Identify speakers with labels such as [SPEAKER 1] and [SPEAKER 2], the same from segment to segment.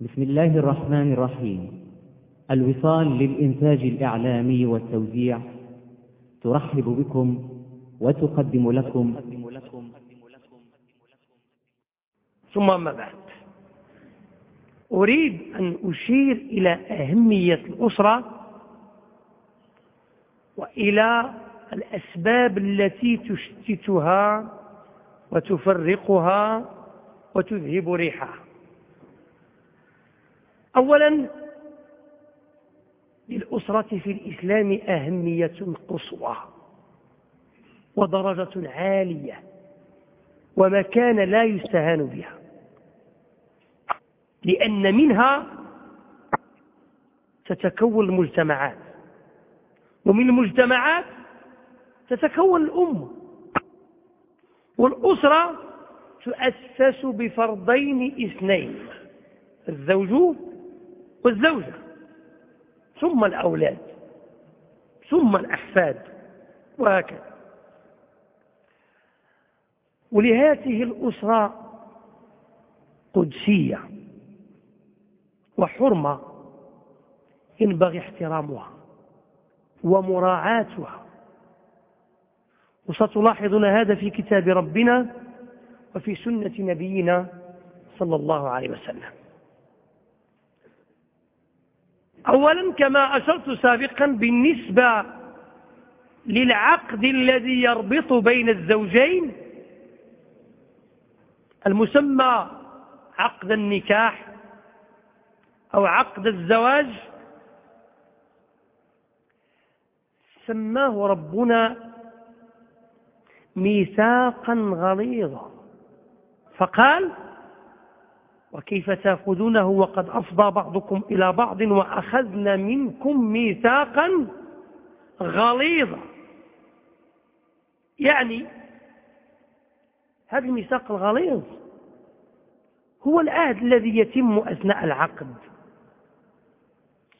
[SPEAKER 1] بسم الله الرحمن الرحيم. الوصال للإنتاج الإعلامي والتوزيع ترحب بكم وتقدم لكم.
[SPEAKER 2] ثم ما بعد. أريد أن أشير إلى أهمية الأسرة وإلى الأسباب التي تشتتها وتفرقها وتذهب ريحها. أولا للأسرة في الإسلام أهمية قصوى ودرجة عالية ومكان لا يستهان بها لأن منها تتكون المجتمعات ومن المجتمعات تتكون الأمة والأسرة تؤسس بفرضين اثنين الزوج والزوجة ثم الأولاد ثم الأحفاد وهكذا. ولهذه الأسرة قدسية وحرمة ينبغي احترامها ومراعاتها. وستلاحظون هذا في كتاب ربنا وفي سنة نبينا صلى الله عليه وسلم. أولا كما أشرت سابقا بالنسبة للعقد الذي يربط بين الزوجين المسمى عقد النكاح أو عقد الزواج سماه ربنا ميثاقا غليظا. فقال وكيف تأخذونه وقد أفضى بعضكم إلى بعض وأخذن منكم ميثاقا غليظا. يعني هذا الميثاق الغليظ هو العهد الذي يتم أثناء العقد.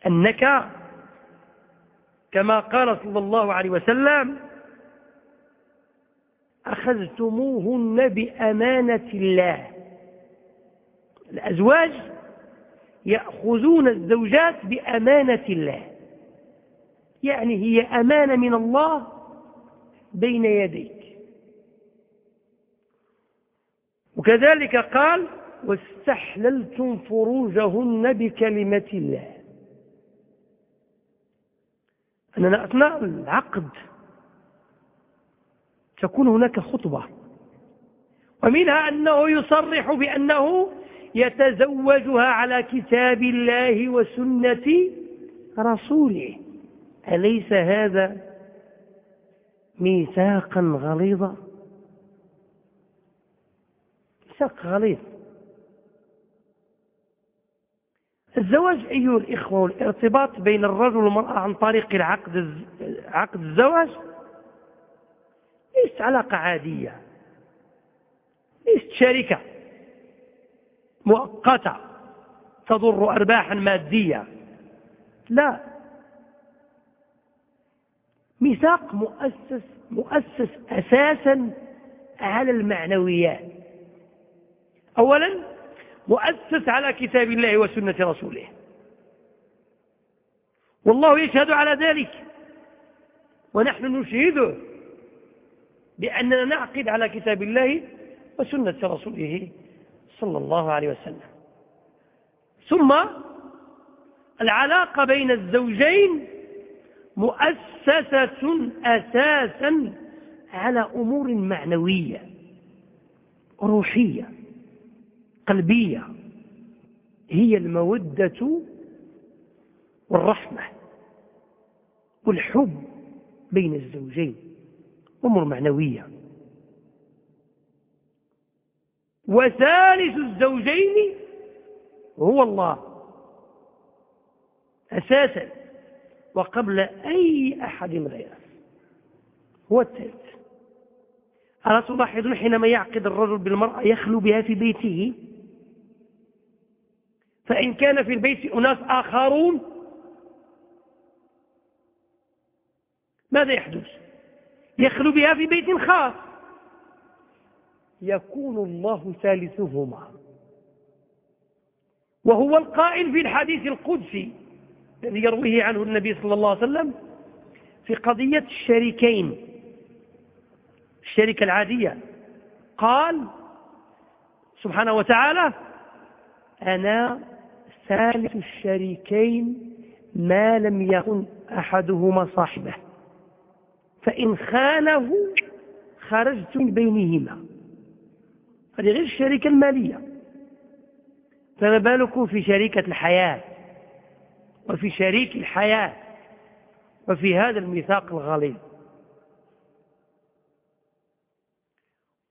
[SPEAKER 2] أنك كما قال صلى الله عليه وسلم أخذتموهن بأمانة الله. الأزواج يأخذون الزوجات بأمانة الله. يعني هي أمانة من الله بين يديك. وكذلك قال واستحللتم فروجهن بكلمة الله. أننا أثناء العقد تكون هناك خطبة. ومنها أنه يصرح بأنه يتزوجها على كتاب الله وسنة رسوله. أليس هذا ميثاقا غليظا؟ ميثاق غليظ. الزواج أيها الإخوة والارتباط بين الرجل والمرأة عن طريق العقد عقد الزواج ليست علاقة عادية ليست شركة. مؤقتة تضر أرباحا مادية. لا. ميثاق مؤسس مؤسس أساسا على المعنويات. أولا مؤسس على كتاب الله وسنة رسوله. والله يشهد على ذلك. ونحن نشهده بأننا نعقد على كتاب الله وسنة رسوله. صلى الله عليه وسلم. ثم العلاقة بين الزوجين مؤسسة أساسا على أمور معنوية روحية قلبية هي المودة والرحمة والحب بين الزوجين أمور معنوية. وثالث الزوجين هو الله. أساسا وقبل أي أحد غيره. هو الثالث. ألا تلاحظون حينما يعقد الرجل بالمرأة يخلو بها في بيته؟ فإن كان في البيت أناس آخرون ماذا يحدث؟ يخلو بها في بيت خاص. يكون الله ثالثهما. وهو القائل في الحديث القدسي الذي يرويه عنه النبي صلى الله عليه وسلم في قضية الشريكين. الشركة العادية. قال سبحانه وتعالى أنا ثالث الشريكين ما لم يكن أحدهما صاحبه. فإن خانه خرجت من بينهما. هذه غير الشركة المالية. فما بالكم في شركة الحياة وفي شريك الحياة وفي هذا الميثاق الغليظ؟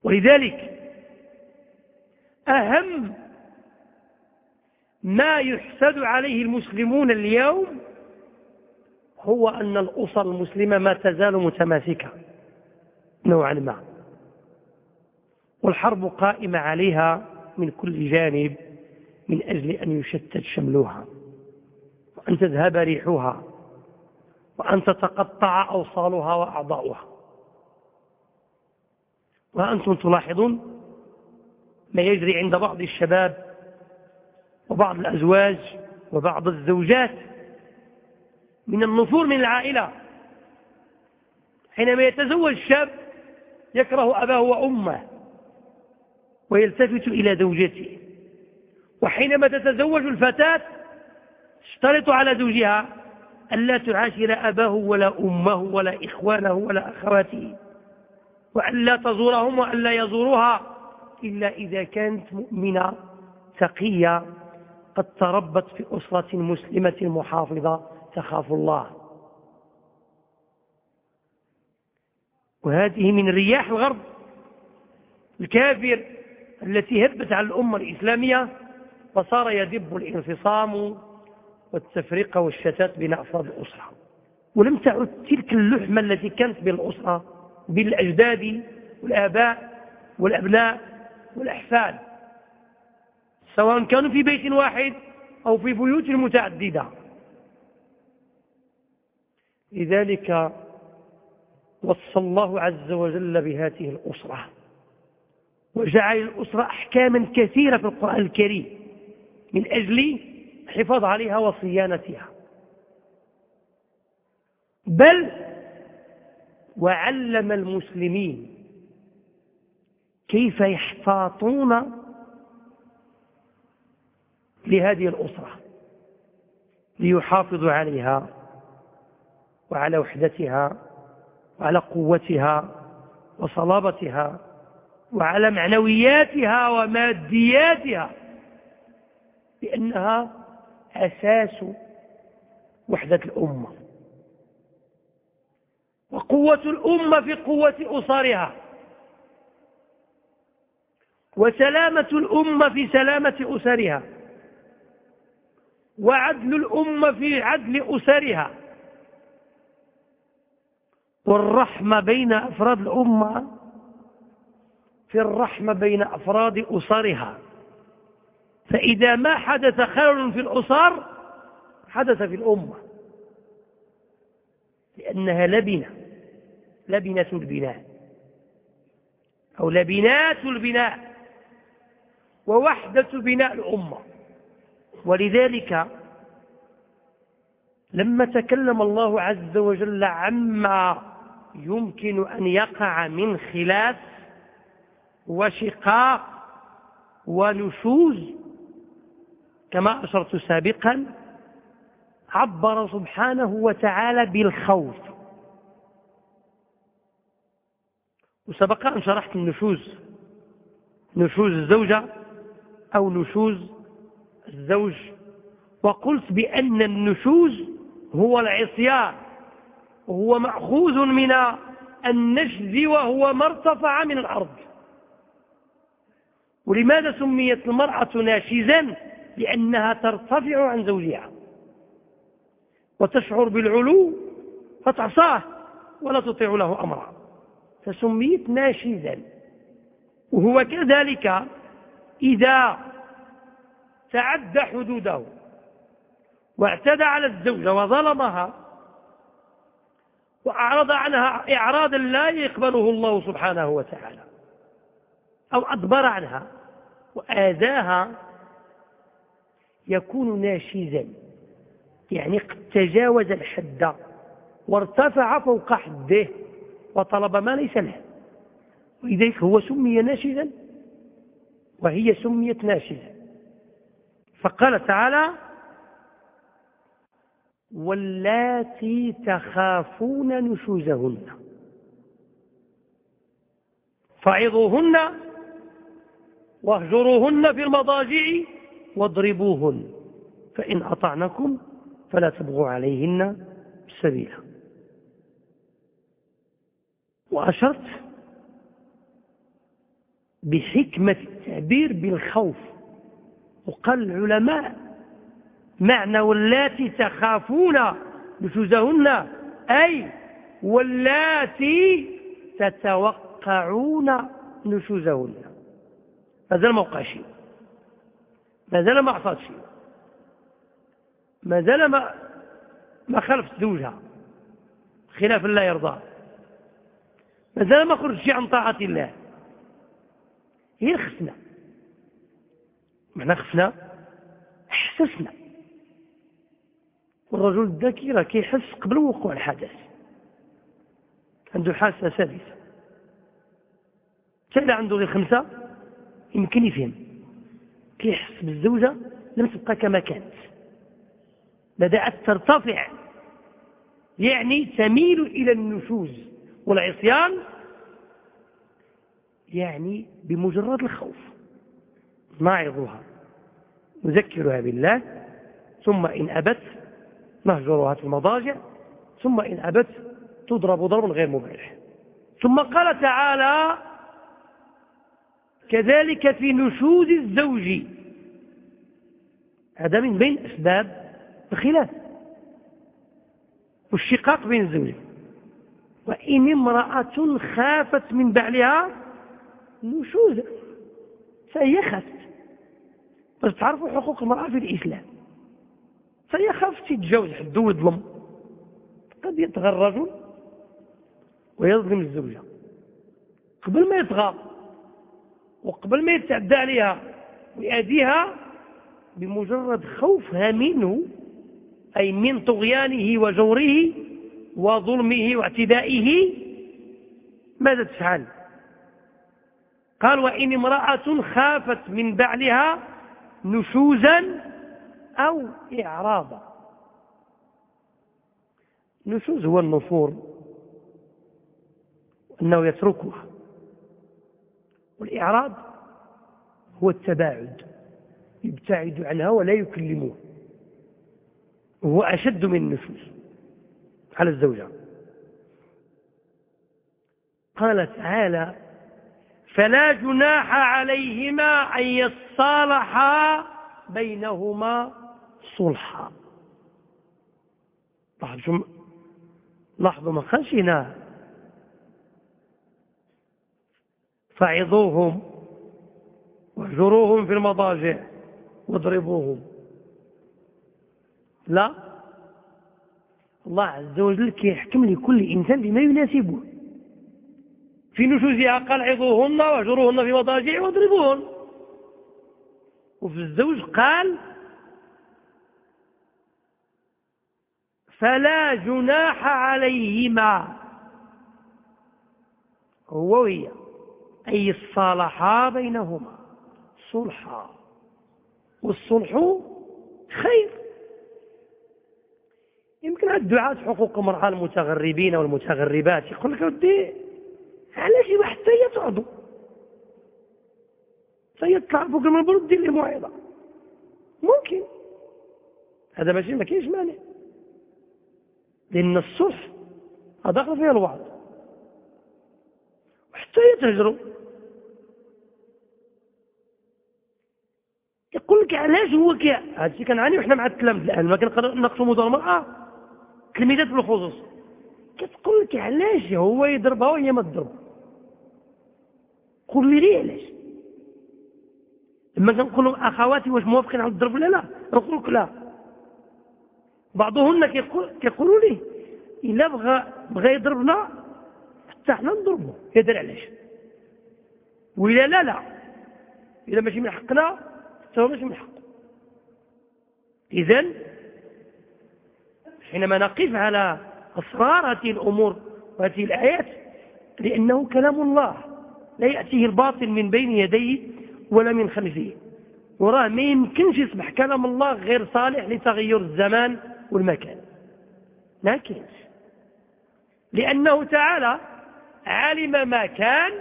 [SPEAKER 2] ولذلك أهم ما يحسد عليه المسلمون اليوم هو أن الأسر المسلمة ما تزال متماسكة نوعا ما. والحرب قائمة عليها من كل جانب من أجل أن يشتت شملها وأن تذهب ريحها وأن تتقطع أوصالها وأعضاؤها. وأنتم تلاحظون ما يجري عند بعض الشباب وبعض الأزواج وبعض الزوجات من النفور من العائلة. حينما يتزوج الشاب يكره أباه وأمه. ويلتفت إلى زوجته. وحينما تتزوج الفتاة تشترط على زوجها ألا تعاشر أباه ولا أمه ولا إخوانه ولا أخواته وألا تزورهم وألا يزوروها إلا إذا كانت مؤمنة تقية قد تربت في أسرة مسلمة محافظة تخاف الله. وهذه من رياح الغرب الكافر التي هبت على الأمة الإسلامية فصار يدب الانفصام والتفرقة والشتات بين أفراد الأسرة. ولم تعد تلك اللحمة التي كانت بين الأسرة بين الأجداد والآباء والأبناء والأحفاد سواء كانوا في بيت واحد أو في بيوت متعددة. لذلك وصى الله عز وجل بهذه الأسرة. وجعل الأسرة أحكاما كثيرة في القرآن الكريم من أجل الحفاظ عليها وصيانتها. بل وعلم المسلمين كيف يحتاطون لهذه الأسرة ليحافظوا عليها وعلى وحدتها وعلى قوتها وصلابتها وعلى معنوياتها ومادياتها لأنها أساس وحدة الأمة. وقوة الأمة في قوة أسرها. وسلامة الأمة في سلامة أسرها. وعدل الأمة في عدل أسرها. والرحمة بين أفراد الأمة في الرحمة بين أفراد أسرها. فإذا ما حدث خير في الأسر حدث في الأمة. لأنها لبنة لبنة البناء. أو لبنات البناء. ووحدة بناء الأمة. ولذلك لما تكلم الله عز وجل عما يمكن أن يقع من خلاف وشقاق ونشوز كما أشرت سابقا عبر سبحانه وتعالى بالخوف. وسبق أن شرحت النشوز نشوز الزوجة أو نشوز الزوج وقلت بأن النشوز هو العصيان وهو مأخوذ من النشز وهو ما ارتفع من الأرض. ولماذا سميت المرأة ناشزا؟ لأنها ترتفع عن زوجها. وتشعر بالعلو فتعصاه ولا تطيع له أمرا. فسميت ناشزا. وهو كذلك إذا تعدى حدوده واعتدى على الزوجة وظلمها وأعرض عنها إعراضا لا يقبله الله سبحانه وتعالى. أو أدبر عنها وآذاها يكون ناشزا يعني قد تجاوز الحد وارتفع فوق حده وطلب ما ليس له. ولذلك هو سمي ناشزا وهي سميت ناشزا. فقال تعالى واللاتي تخافون نشوزهن فعظوهن واهجروهن في المضاجع واضربوهن. فإن أطعنكم فلا تبغوا عليهن سبيلا. وأشرت بحكمة التعبير بالخوف. وقال العلماء معنى واللاتي تخافون نشوزهن أي واللاتي تتوقعون نشوزهن. ما وقع شيء. مازال ما عصات شيء. مازال ما ما خلفت زوجها. خلاف لا يرضى. مازال ما خرج شيء عن طاعة الله. هي خفنا معنى خفنا حسسنا والرجل الذكي راه كيحس قبل وقوع الحدث عنده حاسة سادسة. حتى عنده غير خمسة؟ يمكن يفهم. كيحس بالزوجة لم تبقى كما كانت. بدأت ترتفع. يعني تميل إلى النشوز والعصيان. يعني بمجرد الخوف. نعظها. نذكرها بالله. ثم إن أبت نهجرها في المضاجع. ثم إن أبت تضرب ضربا غير مبرح. ثم قال تعالى كذلك في نشوز الزوج. هذا من بين أسباب الخلاف. والشقاق بين الزوجين وإن امرأة خافت من بعلها نشوزا فهي خافت. بس تعرفوا حقوق المرأة في الإسلام. فهي خافت تتجاوز حد ويظلم. قد يطغى الرجل ويظلم الزوجة. قبل ما يطغى وقبل ما يتعدى عليها ويأذيها بمجرد خوفها منه أي من طغيانه وجوره وظلمه واعتدائه ماذا تفعل؟ قال وإن امرأة خافت من بعلها نشوزا أو إعراضا. نشوز هو النفور أنه يتركها. والإعراض هو التباعد يبتعد عنها ولا يكلمه وهو أشد من النشوز على الزوجة. قال تعالى فلا جناح عليهما أن يصالحا بينهما صلحا. لاحظوا ما خشنا فعظوهم واهجروهم في المضاجع واضربوهم. لا الله عز وجل كيحكم لكل إنسان بما يناسبه. في نشوزها قال عظوهن واهجروهن في مضاجع واضربوهن. وفي الزوج قال فلا جناح عليهما. هو وهي أي الصالحا بينهما. صلحا. والصلح خير. يمكن الدعاة حقوق المرأة المتغربين والمتغربات. يقول لك ودي علاش واحد حتى هي تعضو هي تطلع فوق المنبر ودير لي موعظة ممكن. هذا ماشي ما كاينش مانع. لأن الصلح داخل فيها الوعظ وحتى هي تهجروا يقول لك علاش هو كي هذا الشيء كنعاني وحنا مع التلامذ الآن ما كنقدر نقصوا موضوع المراه تلميذات بالخصوص. كتقول لك علاش هو يضربها وهي ما تضرب. قول لي علاش؟ لما كنقول لهم أخواتي واش موافقين على الضرب ولا لا نقول لك لا. بعضهن كيقول كيقولوا لي إلا بغى بغى يضربنا حتى حنا نضربه يدري علاش. وإلا لا لا. إلا ماشي من حقنا حتى هو ماشي من حقه. إذا حينما نقف على أسرار هذه الأمور وهذه الآيات لأنه كلام الله. لا يأتيه الباطل من بين يديه ولا من خلفه. وراه ما يمكنش يصبح كلام الله غير صالح لتغير الزمان والمكان. ما لأنه تعالى علم ما كان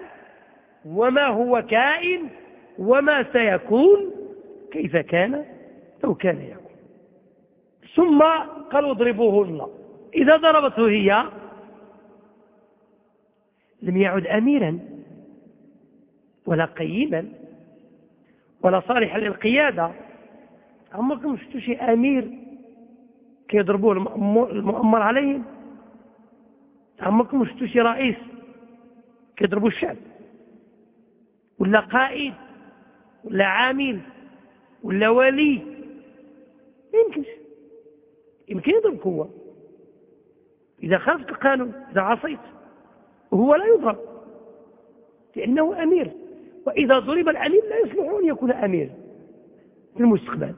[SPEAKER 2] وما هو كائن وما سيكون كيف كان لو كان يكون. ثم قالوا اضربوهن. إذا ضربته هي لم يعد أميرا ولا قيما ولا صالحا للقيادة. عمركم شفتوا شي أمير كيضربوه المؤمر عليهم؟ عمركم شفتوا شي رئيس كيضربوا الشعب ولا قائد ولا عامل ولا ولي ما يمكن يضربك هو إذا خالفت القانون إذا عصيت وهو لا يضرب لأنه أمير. وإذا ضرب الأمير لا يصلح أن يكون أمير في المستقبل.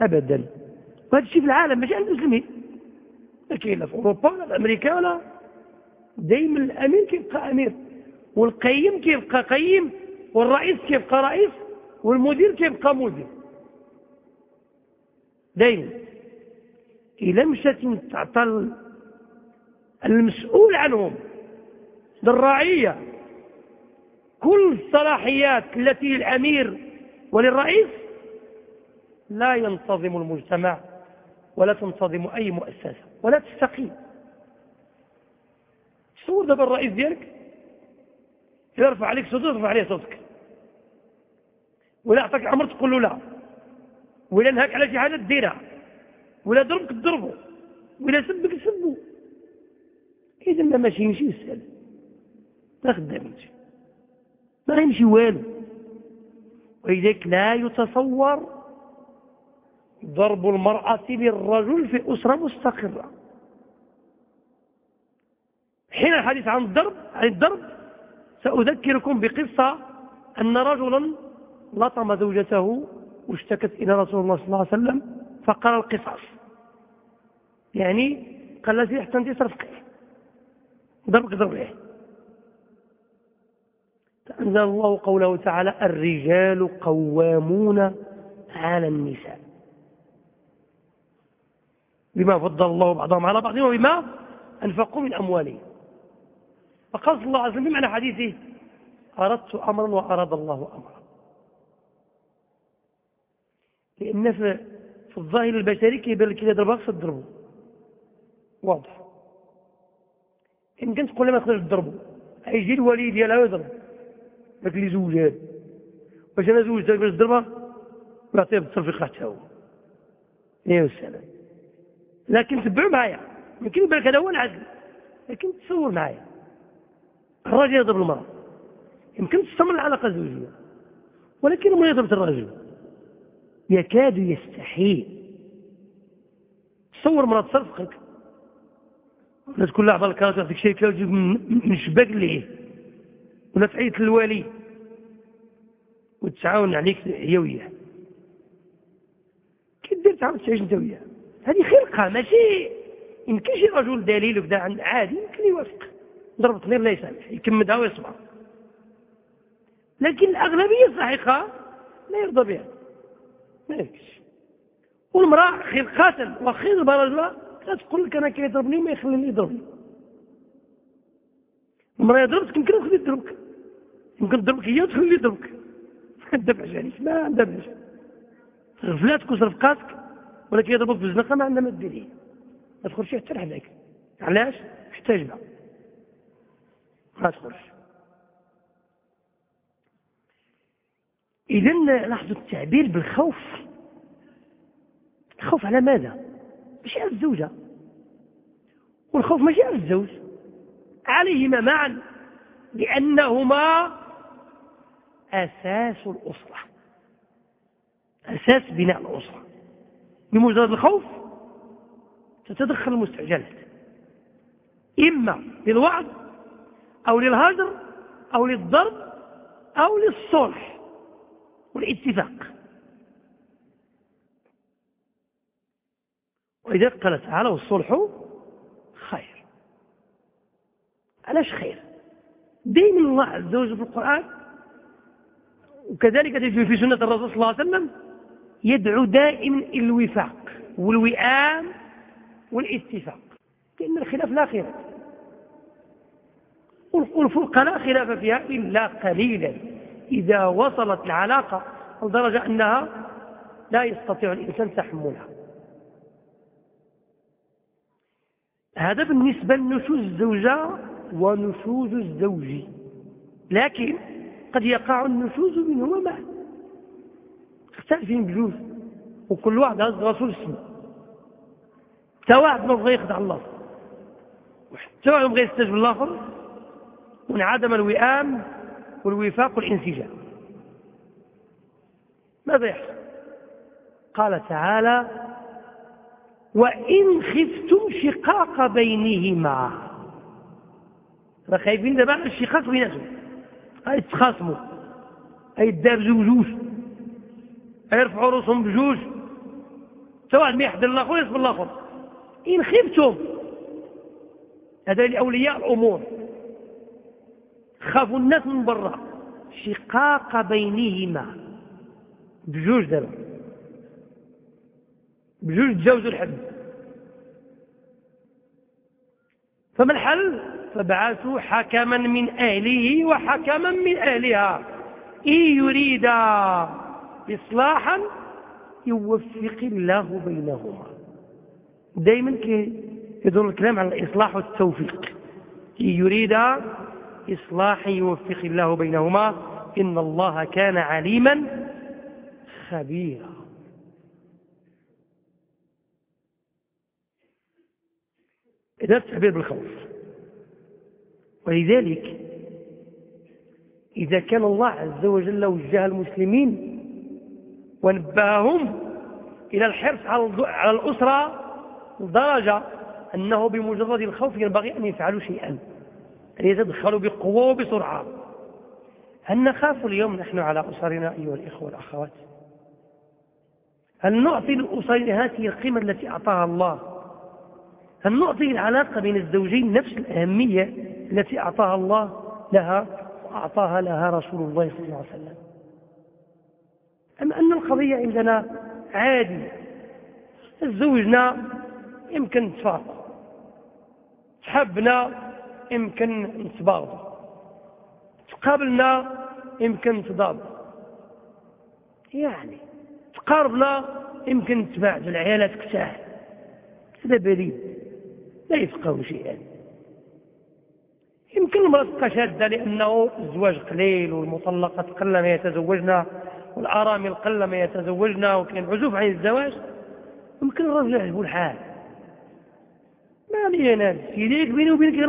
[SPEAKER 2] أبدا. وهذا الشيء في العالم مش عند المسلمين. ما كاين لا في أوروبا ولا في أمريكا ولا دائما الأمير كيبقى أمير والقيم كيبقى قيم والرئيس كيبقى رئيس والمدير كيبقى مدير. دائما إذا مشات تعطى المسؤول عنهم للرعية كل الصلاحيات التي للأمير وللرئيس لا ينتظم المجتمع ولا تنتظم أي مؤسسة ولا تستقيم. تصور دابا الرئيس ديالك. يرفع عليك صوتك ترفع عليه صوتك. ولا أعطاك أمر تقول له لا. ولا نهاك على شي حاجة ديرها. ولا ضربك تضربه. ولا سبك تسبه. إذا ما ماشي يمشي يسأل. ما خدامينش ما يمشي والو. ولذلك لا يتصور ضرب المرأة للرجل في أسرة مستقرة. حين الحديث عن الضرب عن الضرب سأذكركم بقصة أن رجلا لطم زوجته واشتكت إلى رسول الله صلى الله عليه وسلم فقال القصاص يعني قال لها حتى أنت صرفك ضربك ضرب إيه؟ فأنزل الله قوله تعالى الرجال قوامون على النساء. بما فضل الله بعضهم على بعض وبما أنفقوا من أموالهم. صلى الله عليه وسلم بمعنى حديثه أردت أمرا وأراد الله أمرا. لأن في الظاهر البشري كيبان لك إذا ضربك تضربه واضح. إن كنت تقول ما تقدرش تضربه يجي الولي ديالها ويضرب ذاك اللي زوجها باش أنا زوجتك باش تضربها؟ ويعطيها بالترفيق حتى هو. يا السلام لكن تبعوا معايا. يمكن يبان هذا هو العدل. لكن تصور معايا. الراجل يضرب المرأة. يمكن تستمر العلاقة الزوجية ولكن المرأة يضرب الرجل يكاد يستحيل. تصور مرأة تصرفك. ولا تكون لعبة الكارت تعطيك شركة وتجيب من شباك ليه؟ ولا تعيط للوالي. وتعاون عليك هي وياه كي دير تعاون تعيش انت وياه. هذه خلقة ماشي؟ يمكن شي رجل دليل وكذا عادي يمكن يوافق. ضرب طنير لا يسامح يكمدها ويصبر لكن الأغلبية الصحيحة لا يرضى بها. ما يكش والمرأة خير قاتل وخير برجلة لا تقول لك أنا كيضربني ما يخليني يضربني المرأة يضربك يمكن يخلي يضربك. يمكن تضربك هي وتخلي يضربك. ما تدفعش عليك ما عندها باش غفلاتك وصرفقاتك ولكن يضربك بالزنقة ما عندها ما دير ما تخرجش حتى لحداك. علاش؟ حتى جبع ما تخرج إذا لاحظوا التعبير بالخوف. الخوف على ماذا؟ مش على الزوجة. والخوف ماشي على الزوج. عليهما معا لأنهما أساس الأسرة. أساس بناء الأسرة. بمجرد الخوف تتدخل المستعجلات. إما للوعظ أو للهجر أو للضرب أو للصلح والاتفاق. وإذا قال تعالى والصلح خير. علاش خير؟ دين الله عز وجل في القرآن وكذلك تجد في سنة الرسول صلى الله عليه وسلم يدعو دائما الوفاق والوئام والاتفاق. لأن الخلاف لا خلاف والفرقة لا خلاف فيها. إلا قليلا. إذا وصلت العلاقة لدرجة أنها لا يستطيع الإنسان تحملها. هذا بالنسبة لنشوز الزوجة ونشوز الزوج. لكن قد يقع النشوز منهما. معا مختلفين بجوز. وكل واحد هز رسول اسمه. حتى واحد ما بغى يخدع الله. وحتى واحد ما بغى يستجب الآخر وانعدم الوئام والوفاق والانسجام. ماذا يحصل؟ قال تعالى وإن خفتم شقاق بينهما. خايفين دابا على الشقاق بيناتهم. يتخاصموا يدابزوا بجوج يرفعوا رؤوسهم بجوج. واحد ما يحضر الآخر يصبر الآخر. إن خفتم. هذا لأولياء الأمور. خافوا الناس من برا. شقاق بينهما. بجوج دابا. بجوج تجاوزوا الحد. فما الحل؟ فابعثوا حكما من أهله وحكما من أهلها. إن يريدا إصلاحا يوفق الله بينهما. دائما يدور الكلام على الإصلاح والتوفيق. إن يريد إصلاحا يوفق الله بينهما إن الله كان عليما خبيرا. إذا التعبير بالخوف. ولذلك إذا كان الله عز وجل وجه المسلمين ونبههم إلى الحرص على الأسرة لدرجة أنه بمجرد الخوف ينبغي أن يفعلوا شيئا. أن يتدخلوا بقوة وبسرعة. هل نخاف اليوم نحن على أسرنا أيها الإخوة والأخوات؟ هل نعطي لأسرنا هذه القيمة التي أعطاها الله؟ هل نعطي العلاقة بين الزوجين نفس الأهمية التي أعطاها الله لها وأعطاها لها رسول الله صلى الله عليه وسلم؟ أم أن القضية عندنا عادي؟ تزوجنا يمكن نتفارق تحبنا يمكن نتباغض تقابلنا يمكن نتضاد يعني تقاربنا يمكن نتباعد العيالات كتاح هذا بريد. لا يفقه شيئا. يمكن المرأة تبقى شاذة لأنه الزواج قليل والمطلقات قل ما يتزوجن والأرامل قل ما يتزوجن وكان عزوف عن الزواج. يمكن الرجل يعجبه الحال. ما لي أنا سيدي ياك بيني وبينك غير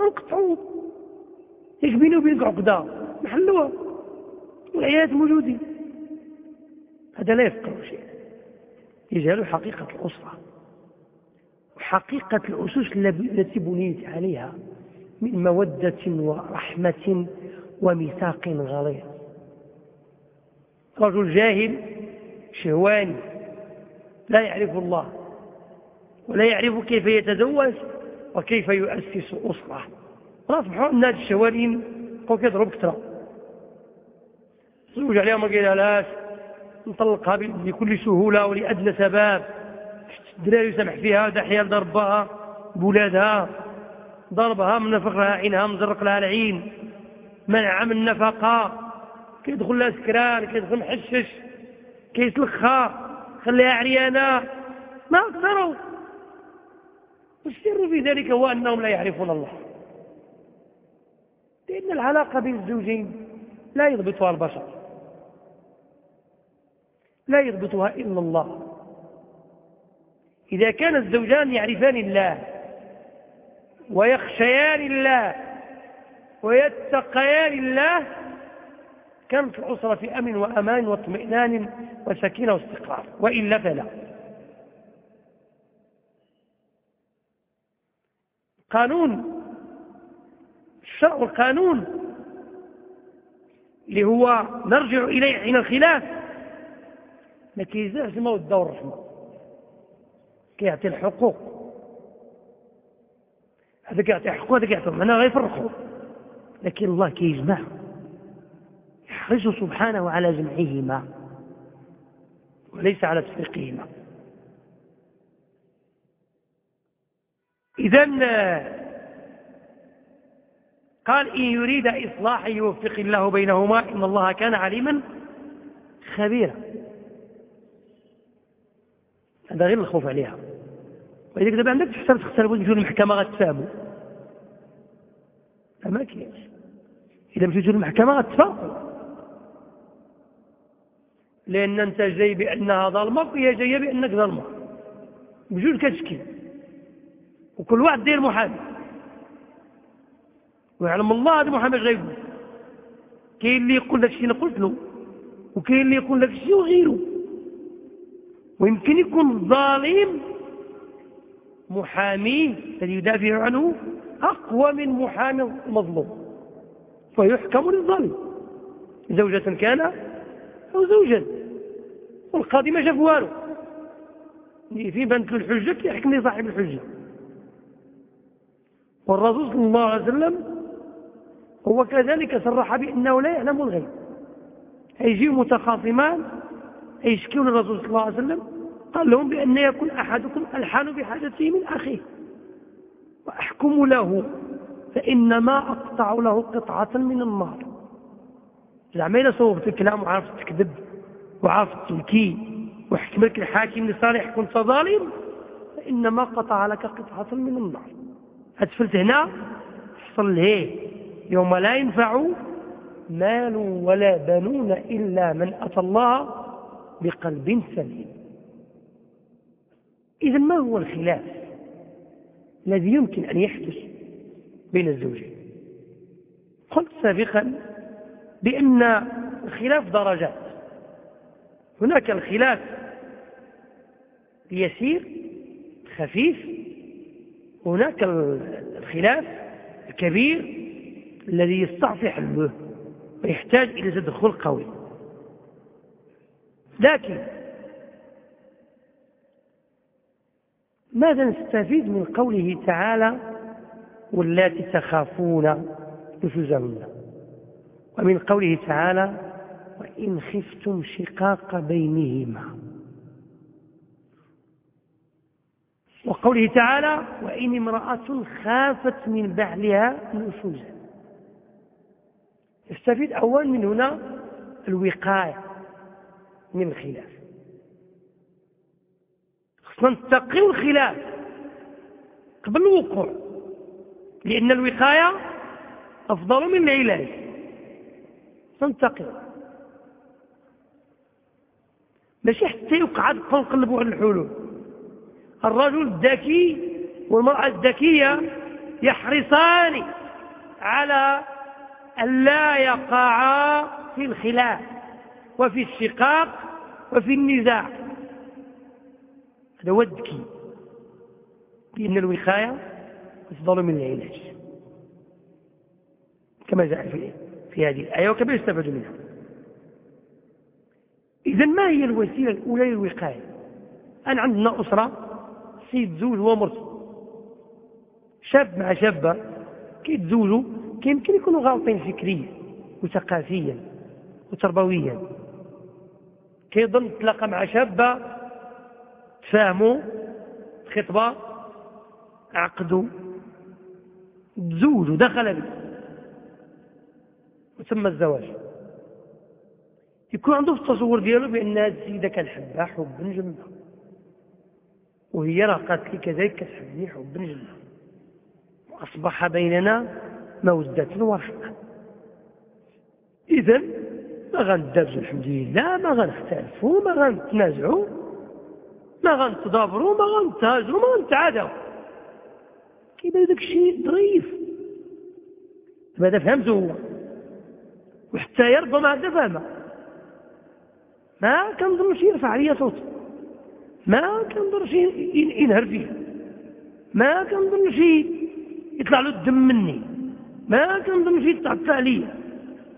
[SPEAKER 2] الورا نقطعوا ياك بيني وبينك عقدة؟ نحلوها والعيالات موجودين هذا لا يفقه شيء. يجهل حقيقة الأسرة. وحقيقة الأسس التي بنيت عليها من مودة ورحمة وميثاق غليظ. رجل جاهل شهواني لا يعرف الله ولا يعرف كيف يتزوج وكيف يؤسس أسرة؟ راه سبحان الناس الشوالين بقاو يضرب كثرة زوج عليها ما قالهاش نطلقها بكل سهولة ولأدنى سباب. الدراري يسمح فيها دحيا ضربها بولادها ضربها منفق لها عينها مزرق لها العين. منع من النفقة كيدخل لها سكران كيدخل محشش كيسلخها خليها عريانة. ما أكثروا. والسر في ذلك هو أنهم لا يعرفون الله. لأن العلاقة بين الزوجين لا يضبطها البشر. لا يضبطها إلا الله. إذا كان الزوجان يعرفان الله ويخشيان الله ويتقيان الله كانت الأسرة في أمن وأمان واطمئنان وسكينة واستقرار وإلا فلا. قانون الشرع القانون اللي هو نرجع إليه حين الخلاف. ما كيزالش ما الدور الرحمة كيعطي الحقوق. هذا كيعطي حقوق هذا كيعطي معناها غيفرقوا. لكن الله كيجمع يحرص سبحانه على جمعهما وليس على تفريقهما. إذا قال إن يريد إصلاحا يوفق الله بينهما إن الله كان عليما خبيرا. هذا غير الخوف عليها. وإذا دابا عندك تحسب تختلفوا تمشيو للمحكمة غتفاهموا ما كاينش. إذا مشيتوا للمحكمة غتفاقوا لأن أنت جاي بأنها ظلمة وهي جاية بأنك ظلمة. بجوج كتشكي وكل واحد داير محامي. ويعلم الله هذا محامي غيره. كاين اللي يقول لك الشيء اللي قلت له وكاين اللي يقول لك الشيء وغيره. ويمكن يكون الظالم محامي الذي يدافع عنه أقوى من محامي المظلوم فيحكم للظالم. زوجة كان أو زوجا والقاضي ما شاف والو. في بنت الحجة كيحكم لصاحب الحجة. والرسول صلى الله عليه وسلم هو كذلك صرح بأنه لا يعلم الغيب. هيجيو متخاصمان هيشكيون الرسول صلى الله عليه وسلم قال لهم بأن يكون أحدكم ألحان بحاجته من أخيه. وأحكم له فإنما أقطع له قطعة من النار. زعما إلا صوبت الكلام وعرفت تكذب وعرفت تبكي وحكم لك الحاكم لصالح كنت ظالم فإنما قطع لك قطعة من النار. أسفلت هنا؟ حصل له يوم لا ينفع مال ولا بنون إلا من أتى الله بقلب سليم. إذا ما هو الخلاف الذي يمكن أن يحدث بين الزوجين؟ قلت سابقا بأن الخلاف درجات. هناك الخلاف اليسير خفيف هناك الخلاف الكبير الذي يستعصي حله ويحتاج إلى تدخل قوي. لكن ماذا نستفيد من قوله تعالى واللاتي تخافون نشوزهن ومن قوله تعالى وإن خفتم شقاق بينهما. وقوله تعالى وإن امرأة خافت من بعلها نشوزا يستفيد أولا من هنا الوقاية من الخلاف. خصنا نتقي الخلاف قبل الوقوع لأن الوقاية أفضل من العلاج. ننتقي ماشي حتى يقعد نقلبوا على الحلول. الرجل الذكي والمرأة الذكية يحرصان على أن لا يقعا في الخلاف وفي الشقاق وفي النزاع. هذا هو الذكي. لأن الوقاية أفضل من العلاج. كما جاء في في هذه الآية وكما يستفاد منها. إذا ما هي الوسيلة الأولى للوقاية؟ أنا عندنا أسرة سيد زوج ومرته شاب مع شابة كيتزوجوا يمكن يكونوا غالطين فكريا وثقافيا وتربويا. كيظن تلاقى مع شابة تفاهموا خطبة عقدوا تزوجوا دخل به. وتم الزواج. يكون عنده في التصور ديالو بأن هذه السيدة كنحبها حبا جما وهي قالت لي كذلك كتحبني حبا جما وأصبح بيننا مودة ورحمة إذا ما غندابزوا الحمد لله ما غنختلفوا ما غنتنازعوا ما غنتضابروا ما غنتهاجروا ما غنتعادوا كيبان داك الشيء ظريف. هذا فهمته هو. وحتى يرضى ما عنده فهمه. ما كنظنش يرفع عليا صوته ما كنظنش ينهر فيه. ما كنظنش يطلع له الدم مني. ما كنظن شي يتعطى عليا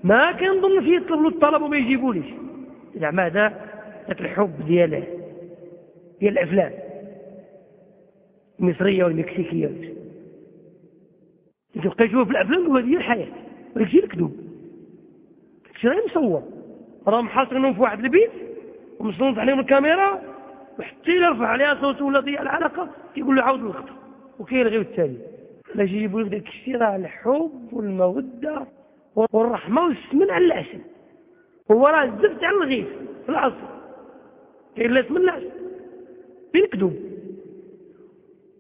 [SPEAKER 2] ما كنظن شي يطلب له الطلب وما يجيبوليش زعما هذا الحب ديال ديال الأفلام. المصرية والمكسيكية. تبقى يشوف الأفلام هذه الحياة. ولكن شيء الكذوب شيء غير مصور. راهم حاصرينهم في واحد البيت ومسلوط عليهم الكاميرا وحتى الا رفع عليها صوته ولا ضيع العلاقة كيقول له عاود الخطر وكيلغيو التالي. باش يجيبوا لك داك الشيء راه الحب والمودة والرحمة والسمن على العسل. هو راه الزفت على الغيث في العصر. كاين لا سمن العسل. كذوب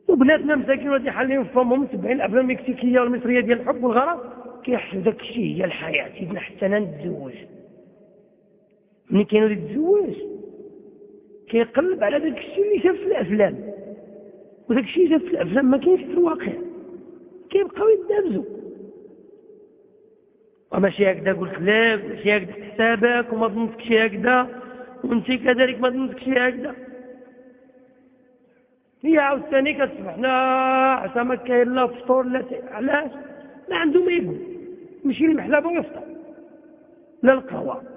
[SPEAKER 2] وبناتنا مساكين ولادي حالين فمهم متبعين الافلام المكسيكيه والمصرية ديال الحب والغرام كيحسوا داك الشيء هي الحياة سيدنا حتى أنا نتزوج. ملي كاين يتزوج؟ كيقلب على داك الشيء اللي شاف في الأفلام. وداك الشيء شاف في الأفلام ما كاينش في الواقع. كيبقاو يدابزوا وماشي هكذا قلت لك ماشي هكذا حسابك وما ظنتكش هكذا. وانت كذلك ما ظنتكش هكذا. هي عاوتاني كتصبح لا عسى ما كاين لا فطور لا علاش؟ ما عنده ما يقول يمشي للمحلبه ويفطر لا القهوة.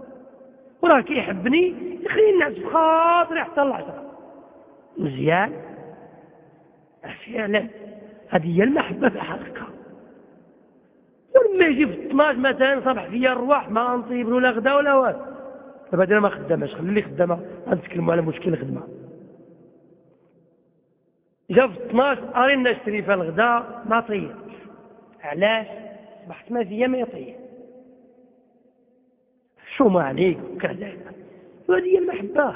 [SPEAKER 2] وراه كيحبني يخليني الناس بخاطري حتى العشرة مزيان. فعلا هذه هي المحبة في الحقيقة. ولما يجي في 12 مثلا صبح فيا الرواح ما نطيب ولا غدا ولا والو. دابا أنا ما خداماش خلي لي خدامة؟ غنتكلموا على مشكل الخدمة. جا في 12 أرينا نشري فيها الغدا ما طيبش علاش؟ صبحت ما فيا ما يطيب. شو ما عليك وكذا وهذه هي المحبة.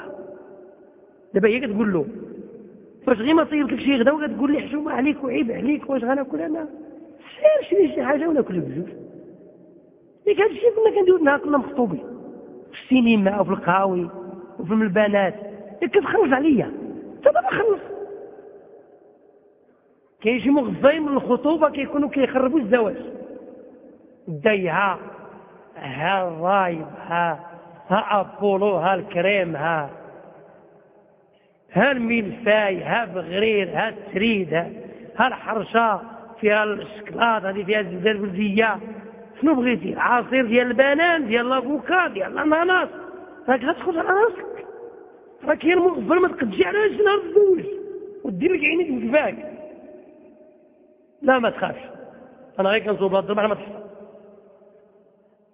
[SPEAKER 2] دابا هي كتقول له فاش غير ما طيبت لك شي غدا؟ وكتقول لي حشومة عليك وعيب عليك واش غناكل أنا؟ سير شري شي حاجة وناكل بجوج ديك هذا الشيء كنا كنديرو نهار كنا مخطوبين. في السينما وفي القهاوي وفي البنات كتخلص عليا. انت دابا خلص كاين شي مغفين من الخطوبة كيكونوا كيخربوا الزواج. الديها ها الرايب ها ها أبولو ها الكريم ها ها الملفاي ها بغرير؟ ها التريد ها, الحرشة فيها الشكلاط هذه فيها الزبدة البلدية شنو بغيتي؟ عصير ديال البنان ديال لافوكا ديال الأناناس. راك غتخرج على راسك. راك هي المغفر ما تقدش على نهار تزوج ودير لك عينيك في كفاك لا ما تخافش. أنا غير كنصوب الضرب على ما تحصل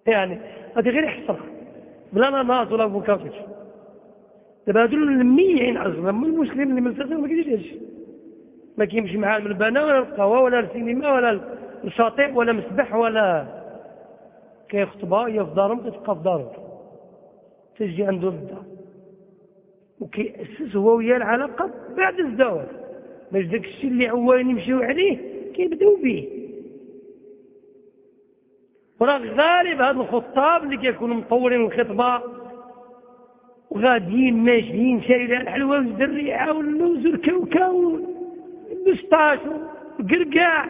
[SPEAKER 2] يعني هذه غير يحصل بلا ناس ولا فوكاتوش دابا هادو الميعين عزنا من المسلم اللي ملتزم ما كيديرش هادشي ما كيمشي معاه البنا ولا القهوة ولا السينما ولا الشاطئ ولا مسبح ولا كيخطبها هي في دارهم كتبقى في دارهم. تجي عنده الدار. وكيأسس هو وياه العلاقة بعد الزواج باش داك الشيء اللي عوالين يمشيو عليه كيبداو به. وراه غالب هاد الخطاب اللي كيكونوا مطورين الخطبه وغاديين ماشيين شايلين الحلوى والزريعه واللوز والكاوكا والبسطاش والقرقاع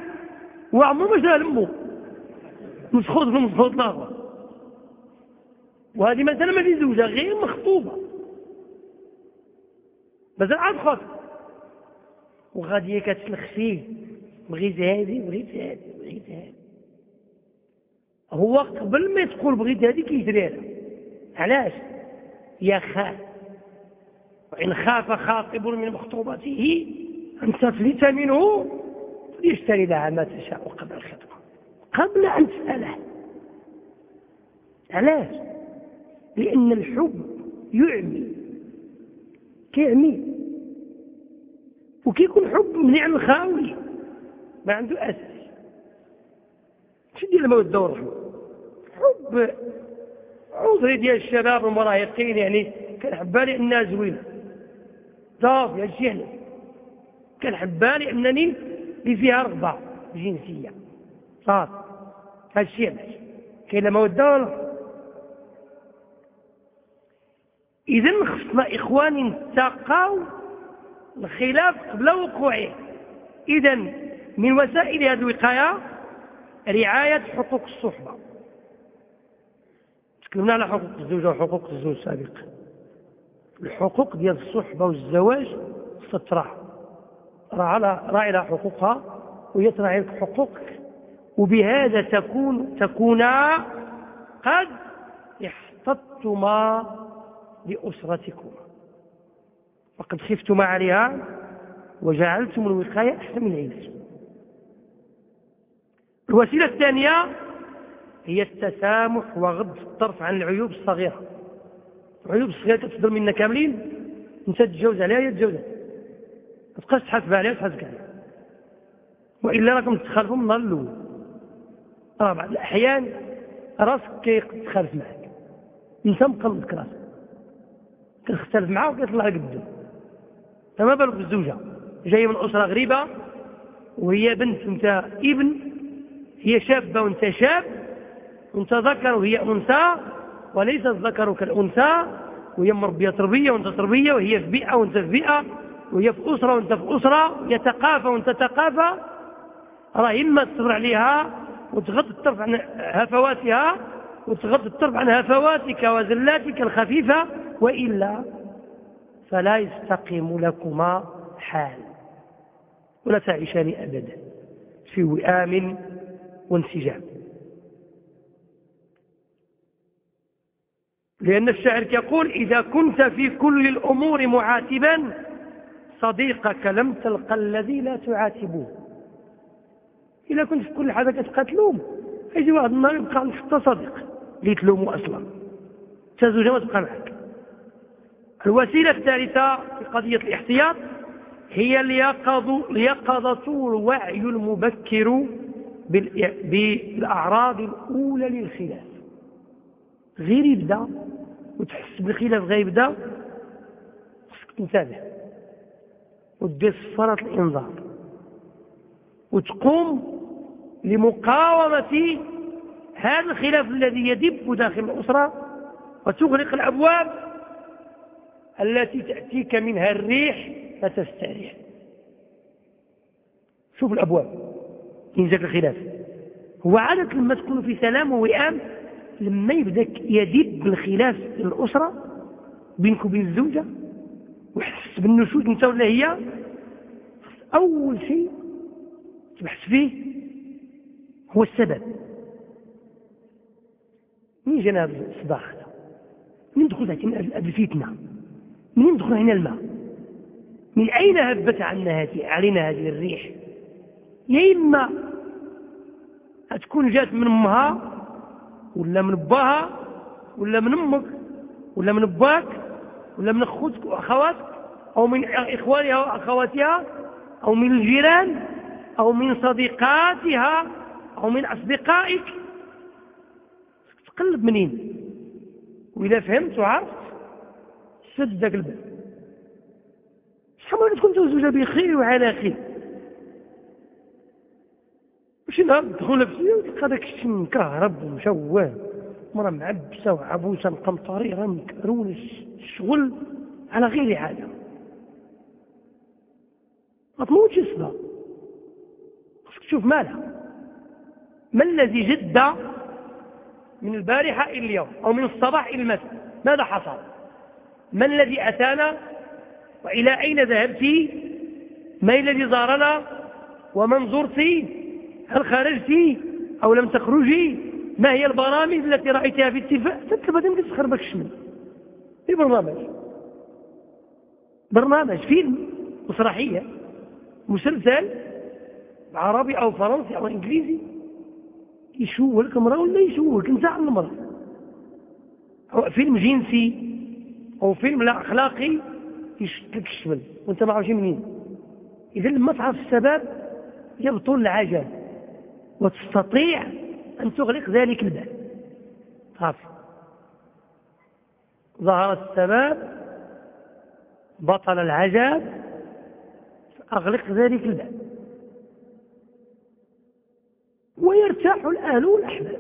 [SPEAKER 2] وعمرو ما شاف لمو مسخوط في مسخوط الآخر وهذه مثلا ما في زوجه غير مخطوبه مازال عاد خاطر وغادي كتسلخ فيه بغيت هذه بغيت هذه بغيت هذه هو قبل ما تقول بغيت هذه كيجريها علاش؟ يا خال وإن خاف خاطب من مخطوبته أن تفلت منه فليشتري لها ما تشاء قبل الخطبة. قبل أن تسأله. علاش؟ لأن الحب يعمي. كيعمي. وكيكون حب من على الخاوي ما عنده أساس. شو ديال المودة والرحمة حب. عذري ديال الشباب المراهقين يعني كنحبها لانها زوينة. صافي هادشي يعني كنحبها لانني اللي فيها رغبة جنسية. صافي. هادشي يعني كاين موده ولا اذا خصنا إخواني نتقاو الخلاف قبل وقوعه. اذا من وسائل هذه الوقاية رعاية حقوق الصحبة. تكلمنا على حقوق الزوج وحقوق الزوج سابقا الحقوق ديال الصحبة والزواج سترى. راعي لها حقوقها وهي تراعي لك حقوقك. وبهذا تكون تكونا قد احتطتما لأسرتكما. وقد خفتما عليها وجعلتم الوقاية أحسن من العلاج. الوسيلة الثانية هي التسامح وغض الطرف عن العيوب الصغيرة. العيوب الصغيرة تصدر منا كاملين؟ انت تتجوز عليها هي تتجوز عليها ما تبقاش تحاسب عليها تحاسبك عليها. وإلا راكم تتخالفوا من النهار الأول. راه بعض الأحيان راسك كيتخالف معك انت مقلدك راسك. كتختلف معاه وكيطلع لك الدم. فما بالك بالزوجة؟ جاية من أسرة غريبة وهي بنت وانت ابن هي شابة وانت شاب وانت ذكر وهي أنثى وليس الذكر كالأنثى وهي مربية تربيه وانت تربيه وهي في بيئة وانت في بيئة وهي في أسرة وانت في أسرة هي ثقافه وانت ثقافه راه إما تصبر عليها وتغض الطرف عن هفواتها وتغض الطرف عن هفواتك وزلاتك الخفيفة وإلا فلا يستقيم لكما حال ولا تعيشان أبدا في وئام وانسجام. لأن الشاعر يقول إذا كنت في كل الأمور معاتبا صديقك لم تلقى الذي لا تعاتبه. إذا كنت في كل حاجة كتبقى تلوم يجي واحد النهار يبقى عندك حتى صديق اللي تلومه أصلا. تزوجه ما تبقى معك. الوسيلة الثالثة في قضية الاحتياط هي اليقظة والوعي المبكر بالأعراض الأولى للخلاف. غير يبدأ وتحس بالخلاف غير يبدأ خصك تنتبه ودير صفارة الإنذار وتقوم لمقاومة هذا الخلاف الذي يدب داخل الأسرة وتغلق الأبواب التي تأتيك منها الريح فتستريح. شوف الأبواب ينزل الخلاف. هو عادة لما تكون في سلام ووئام لما يبدا يدب الخلاف في الأسرة بينك وبين الزوجة ويحس بالنشوز انت ولا هي؟ أول شيء تبحث فيه هو السبب. من جانا الصداع هذا؟ من دخل الفتنة؟ من دخل هنا الماء؟ من أين هبت عنا هذه علينا هذه الريح؟ يا إما تكون جات من أمها ولا من باها ولا من أمك ولا من باك ولا من أخوتك وأخواتك أو من إخوانها وأخواتها أو من الجيران أو من صديقاتها أو من أصدقائك. تقلب منين؟ وإذا فهمت وعرفت سد ذاك الباب. شحال تكون زوجة بخير وعلى خير. ماشي نهار تدخل في وتلقى داك الشيء مكهرب ومشوه. مرة معبسة وعبوسة مقمطريرة مكرونة الشغل على غير عادة ما تموتش الصدى خصك تشوف مالها. ما الذي جد من البارحة إلى اليوم أو من الصباح إلى المساء؟ ماذا حصل؟ ما الذي أتانا؟ وإلى أين ذهبت ما الذي زارنا؟ ومن زرت هل خرجت أو لم تخرجي؟ ما هي البرامج التي رأيتها في التلفاز؟ تتلفى تمكن تخربك الشمل في برنامج. برنامج فيلم مسرحية. مسلسل عربي أو فرنسي أو إنجليزي. يشوهك المرأة ولا يشوهك انت على المرأة. أو فيلم جنسي أو فيلم لا أخلاقي. يشتك الشمل وانت ما عارفش منين؟ إذا لما تعرف السبب يبطل العجل. وتستطيع أن تغلق ذلك الباب. تعرف ظهر السبب بطل العجب فأغلق ذلك الباب. ويرتاح الأهل والأحباب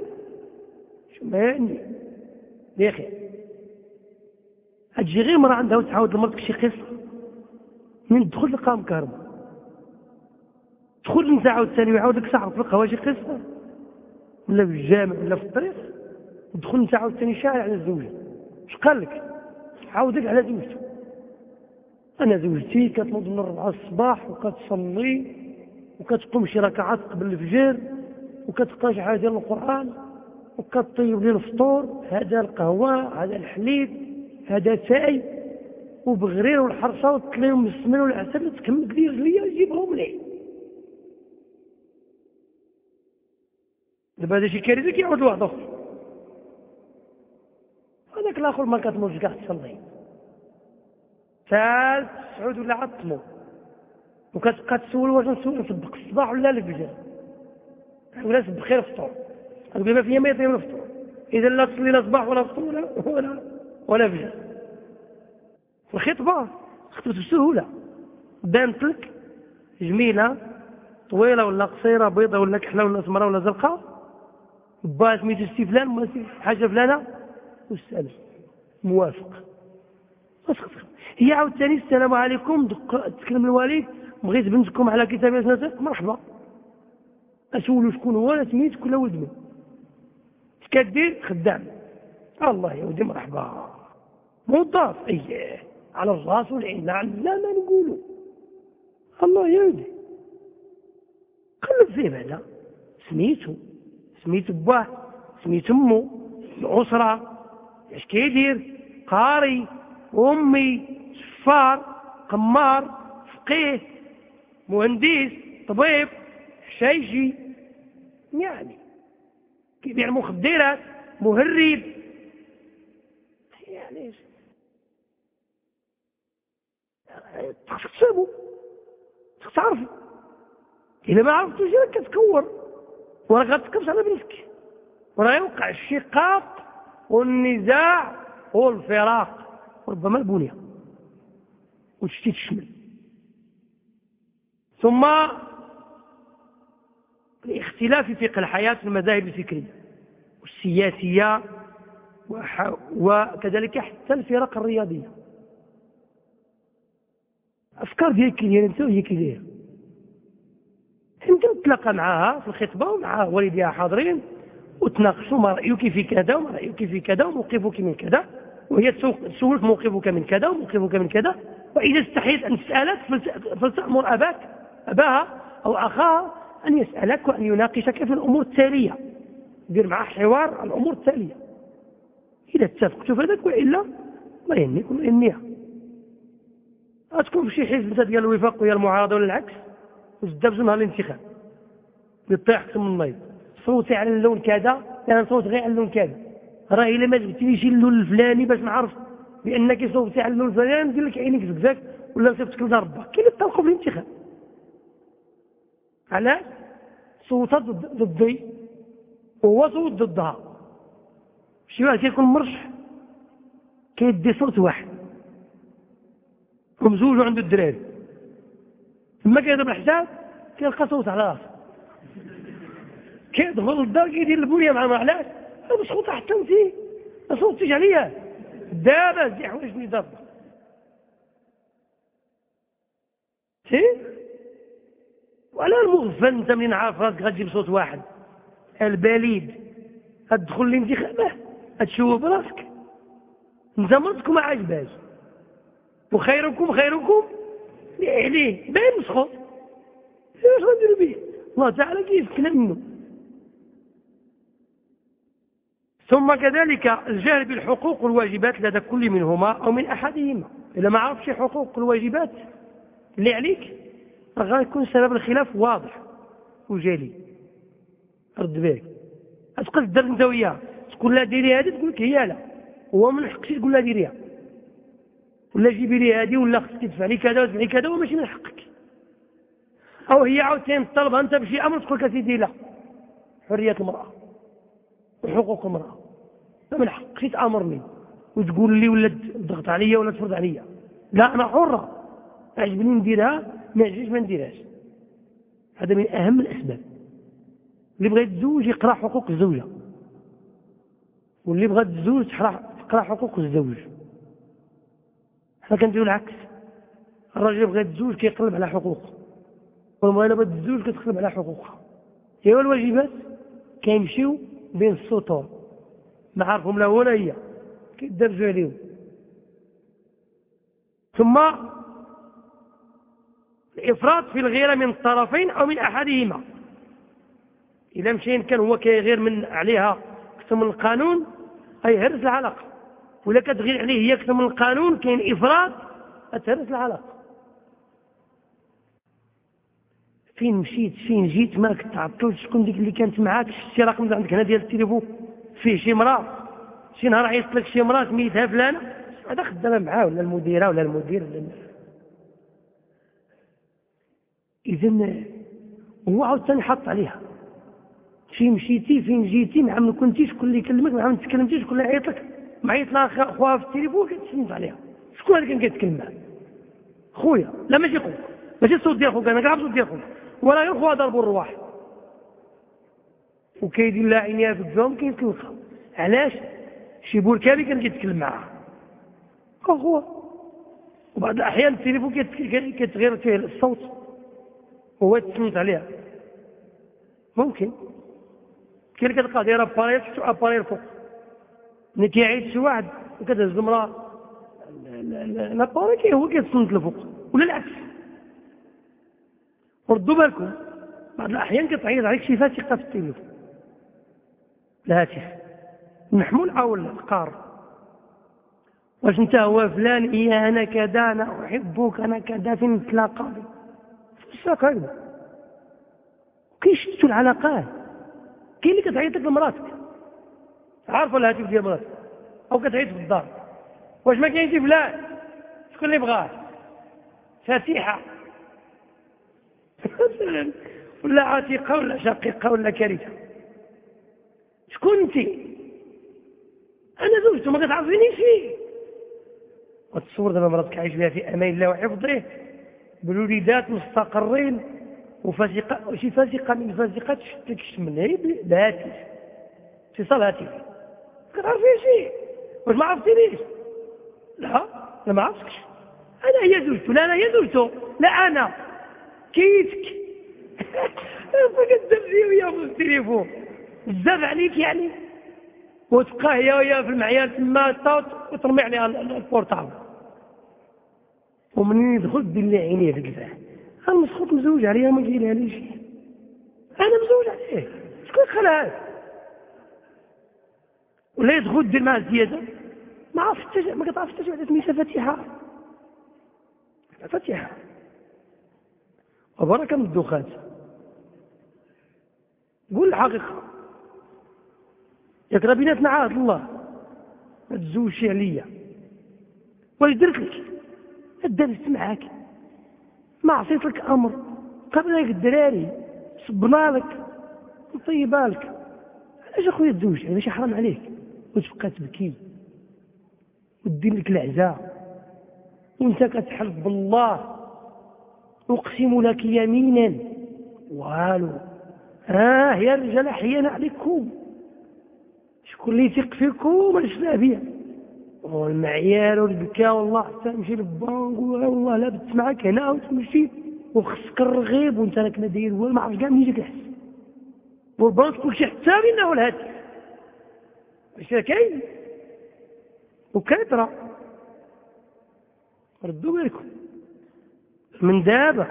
[SPEAKER 2] شو ما عندي يا أخي. أجي غير مرة عندها وتعاود لمرتك شي قصة. من تدخل لقام كهرباء تدخل انت عاود ثاني ويعاود لك ساعة في القهوة شي قصة ولا في الجامع ولا في الطريق. تدخل انت عاود ثاني شارع على الزوجة اش قال لك؟ عاودك على زوجته أنا زوجتي كتنوض من الربعة الصباح وكتصلي وكتقوم شي ركعات قبل الفجر وكتقرا شي حاجة ديال القرآن وكطيب لي الفطور. هذا القهوة هذا الحليب هذا شاي وبغرير والحرصة وتلاهم السمن والعسل تكمل كدير رجليا يجيبهم لي. دابا هذا شي كارثه كيعود لواحد آخر. هذاك الآخر ما كتموتش كاع تصلي. ثالث سعود ولا عطمو وكتبقى تسول واش نصدق الصباح ولا الفجر. ولا بخير فطور تقول ما فيها ما يطيب الفطور. إذا لا تصلي لا صباح ولا فطور ولا ولا ولا فجر الخطبه خطبت بسهولة. بانت لك جميلة طويلة ولا قصيرة بيضة ولا كحلة ولا سمراء ولا زرقاء. با سميتو سي فلان حاجة فلانة؟ وسأل موافق. هي عاوتاني السلام عليكم. تكلم الوالد. بغيت بنتكم على كتاب نسق مرحبا. أسولو شكون هو لا سميت كل ولد من كدير خدام. الله يا ودي مرحبا. موظف إيه على الراس والعين لا ما نقولوا الله يا ودي. قلب فيه بعدا. سميتو. سميت باه سميت أمه الأسرة اش كيدير قاري أمي سفار قمار فقيه مهندس طبيب حشايشي يعني كيبيع مخدرات مهرب يعني تحسبوا تعرفوا إذا ما عرفتوش راك كتكور؟ وراه غتكبس على بنفسك وراه يوقع الشقاق والنزاع والفراق. وربما البنية. وتشتيت الشمل ثم الاختلاف في فقه الحياة المذاهب الفكرية والسياسية وكذلك حتى الفرق الرياضية. أفكار ديالك كي أنت وهي دايرة. تتلاقى معها في الخطبة ومع والديها حاضرين وتناقشوا ما رأيك في كذا وما رأيك في كذا وموقفك من كذا وهي تسولك موقفك من كذا وموقفك من كذا وإذا استحيت أن تسألك فلتأمر أباك أباها أو أخاها أن يسألك وأن يناقشك في الأمور التالية. دير معه حوار عن الأمور التالية. إذا اتفقت فذلك وإلا ما يهنيك ولا يهنيها أتكون في شي حزب ديال الوفاق ويا المعارضة ولا العكس؟ وزدابزو نهار الانتخاب. يطيح من النايض صوتي على اللون كذا أنا صوت غير على اللون كذا. راه إلا ما جبتليش اللون الفلاني باش نعرف بأنك صوتي على اللون الفلاني ندير لك عينيك زكزاك ولا صيفطك لدار ربك كاين اللي طلقوا في الانتخاب. علاش؟ صوتها ضدي. وهو صوت ضدها. شي واحد كيكون مرشح كيدي صوت واحد. ومزوج عنده الدراري. لما كيضرب الحساب كيلقى صوت على راسه. كيدخل للدار كيدير البنيه مع علاش باش صوت حتى أنت. ما صوتيش عليا. دابا زي حوايج اللي ضرب سي وعلى المغفل أنت منين عارف راسك غتجيب صوت واحد؟ البليد. غتدخل الانتخابات غتشوف براسك. انت مرتك ما عاجباش وخيركم خيركم. عليه؟ باين مسخوط. اش غنديروا به الله تعالى كيسكن منه ثم كذلك الجهل بالحقوق والواجبات لدى كل منهما أو من أحدهما. إذا ما عرفش حقوق الواجبات اللي عليك غيكون سبب الخلاف واضح وجلي. رد بالك تبقى تدر أنت وياه. تقول لها ديري هذه تقول لك هي لا. هو من حقك تقول لها ديريها. ولا جيبي لي هذه ولا خصك تدفعي كذا وتدفعي كذا وماشي من حقك. أو هي عاوتاني طلبها أنت بشي أمر تقول لك سيدي لا. حرية المرأة. وحقوق المرأة. من حقك تامرني وتقول لي ولا تضغط عليا ولا تفرض عليا. لا أنا حرة. عجبني نديرها ما عجبنيش ما نديرهاش. هذا من أهم الأسباب. اللي بغى يتزوج يقرأ حقوق الزوجة. واللي بغى تزوج تقرأ حقوق الزوج. حنا كنديروا العكس. الراجل بغى يتزوج كيقلب على حقوقه. بغات تزوج كتقلب على حقوقها هي الواجبات كيمشيو بين السطور. ما عارفهم لا ولا هي. كيدرجوا عليهم. ثم الإفراط في الغيرة من الطرفين أو من أحدهما. اذا مشي كان هو كيغير من عليها أكثر من القانون هيهرس العلاقة. ولا كتغير عليه هي أكثر من القانون كاين إفراط أتهرس العلاقة. فين مشيت فين جيت مالك تعطلت شكون ديك اللي كانت معاك شتي رقم عندك هنا ديال التليفون فيه شي مراه شي نهار عيطت لك شي مراه سميتها فلانة هذا خدامة معاه ولا المديرة ولا المدير ولا اذا هو عاوتاني حط عليها. فين مشيتي فين جيتي مع من كنتي شكون اللي يكلمك مع من تكلمتي شكون اللي عيط لك معيط لها خوها في التليفون كتسمت عليها. شكون اللي كان كيتكلم معاه؟ خويا لا ماشي خوك ماشي الصوت ديال خوك أنا كنعرف الصوت ديال خوك. ولا غير خوها ضربوا الرواح وكيدير لها عينيها في الجوم كيتلقى علاش؟ شي بركابي كان كيتكلم معاها هو وبعض الأحيان التليفون كيتغير فيه الصوت. وهو يتصنت عليها. ممكن. كاين كتلقى دايره ابارير شفتو ابارير فوق. ملي كيعيط شي واحد وكتهز المرأة لابارير هو كيتصنت لفوق. ولا العكس. ردوا بالكم بعض الأحيان كتعيط عليك شي فاتقه في التليفون. الهاتف المحمول أو القار. واش أنت هو فلان؟ إيه أنا كذا أنا أحبك أنا كذا فين نتلاقى الساق هكذا. كيشتوا العلاقات كاين اللي كتعيط لك لمراتك عارفه الهاتف ديال مراتك؟ أو كتعيط في الدار. واش ما كاينش فلان؟ شكون اللي بغاه فاتحة. ولا عتيقه ولا شقيقه ولا كريمه شكون انت أنا زوجته ما كتعرفينيش فيه. وتصور دابا مراتك عايش بها في أمان الله وحفظه بالوليدات مستقرين وفاسقة شي فاسقة من الفاسقات شفتك الشمل بهاتف. اتصال هاتف. كتعرفي شي واش ما عرفتينيش؟ لا لا ما عرفتكش. أنا هي زوجته لا أنا هي زوجته لا أنا. كيتك فكتدبزي وياه في التليفون. بزاف عليك يعني؟ وتبقى هي وياه في المعيان تما وترمي عليها البورتابل. ومنين يدخل دير لي عينيه في الكفاح أنا مسخوط مزوج عليها ما قايلها لي شي أنا مزوج عليه شكون خلعها ولا يدخل دير معاه زياده ما عرف حتى ما حتى واحدة سميتها فاتحه فاتحه وبركة من الدخان. قول الحقيقة. ياك راه بيناتنا عهد الله. ما تزوجش عليا. واش درت لك؟ درت معاك. ما عصيت لك أمر. قبل لك الدراري. صبنا لك نطيبها لك علاش أخويا تزوج؟ يعني ماشي حرام عليك. وتبقى تبكي. ودير لك العزاء. وانت كتحلف بالله. أقسم لك يمينا. والو. آه يا رجال أحيانا عليكم. شكون اللي يثق فيكم؟ أنا بيها والمعيار والبكاء والله حتى نمشي للبنك والله لا بت معاك هنا وتمشي وخصك الرغيب وأنت راك ما داير ما عرفت كاع منين يجيك الحس. والبنك كلشي حتى بينا والهاتف واش كاين وكثره ردوا بالكم. من دابا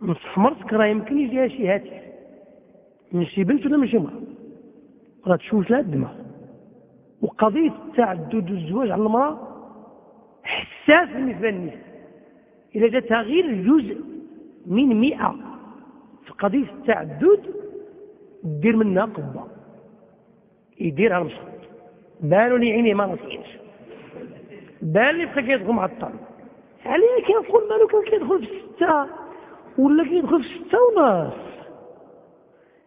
[SPEAKER 2] من صحمرتك راه يمكن يجيها شي هاتف من شي بنت ولا من شي مرأة غتشوش لها الدماغ. وقضية التعدد والزواج على المرأة حساس بالنسبة للنساء إذا جاتها غير جزء من مئة. في قضية التعدد دير منها قبة. يديرها المشط بالو لي عيني ما نصينش بال لي بقى كيدخل مع الطن عليه كيقول مالو كان كيدخل في ستة ولا كيدخل في ستة ونص.